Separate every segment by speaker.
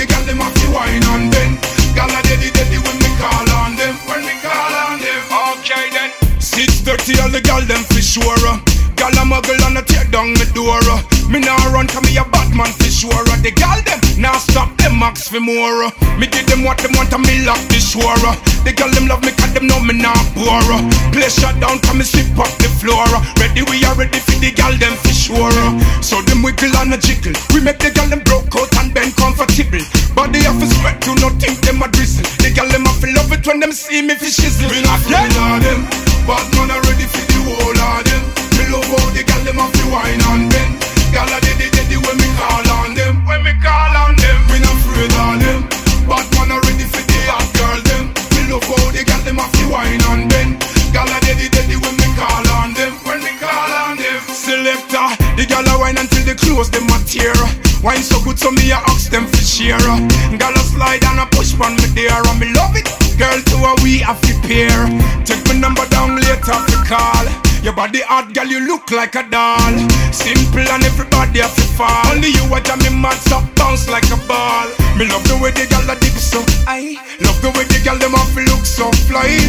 Speaker 1: the gal them have to wine and bend. Gal a daddy daddy when me call on them. When me call on them, okay then. Six thirty all the gal them for sure. Gal a muggle and a tear down the door. Me nah run 'cause me a Batman for sure. The gal them now stop them max for more. Me give them what them want and me lock the uh. The gal them love me 'cause them know me not bore. Play shut down 'cause me sweep up the floor. Ready we are ready for the gal them for sure. So them wiggle and a jiggle. We make the gal them broke out and bend comfortable. Body off is sweat, do not think them a drizzle. The gal them a feel love it when them see me fi shizzle. Me not afraid of them. Bad man are ready for the whole of them. Me love how the gal them have to wine and bend. Gal a daddy daddy when me call on them. When me call on them, we not afraid of them. Bad man are ready for the hot girl them. Me love how the gal them have to wine and bend. Gal a daddy daddy when me call on them. When me call on them, selector. The gal a wine until the clothes them a tear. Wine so good so me a ask them for share. Gal a slide and a push on me there and me love it. Girl to a we have to pair. Take my number down later to call. Your body hot, girl, you look like a doll. Simple and everybody have to fall. Only you watch me mad so bounce like a ball. Me love the way the girl a dip so high. Love the way the girl them have look so fly.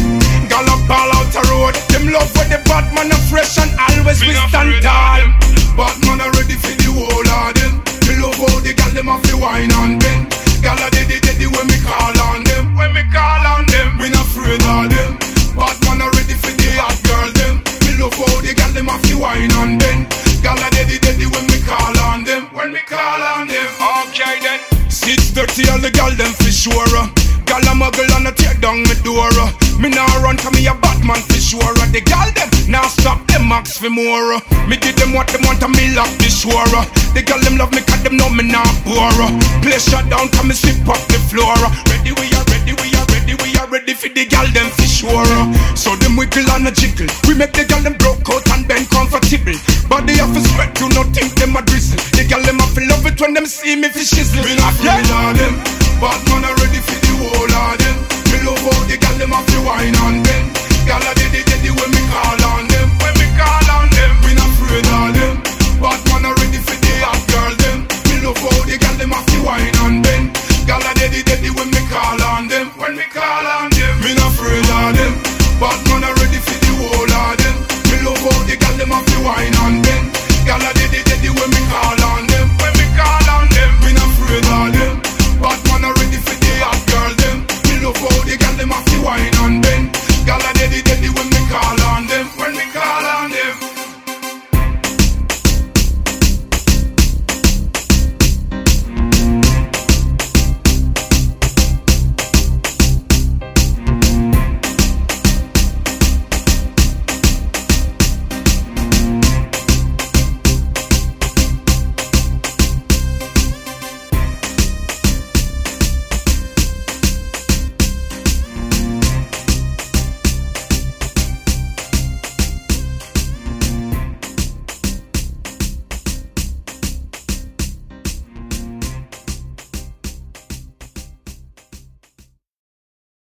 Speaker 1: Girl a ball out the road. Them love for the bad man are fresh and always we stand tall. Bad man are Thirty all the girl them for sure. Girl a muggle and a tear down me door. Me nah run 'cause me a Batman for sure. The girl them now stop them max for more. Me give them what them want and me lock the uh. The girl them love me 'cause them know me bore. uh. Play shut down 'cause me sweep up the floor. Ready we are ready we are ready we are ready for the girl them for sure. So them wiggle and a jiggle. We make the girl them broke out and bend comfortable. Body off is sweat, do not think them a drizzle. The girl it when them see me fi shizzle. Me not afraid of them. Bad man are ready for the whole of them. Me love how the girl them have to wine and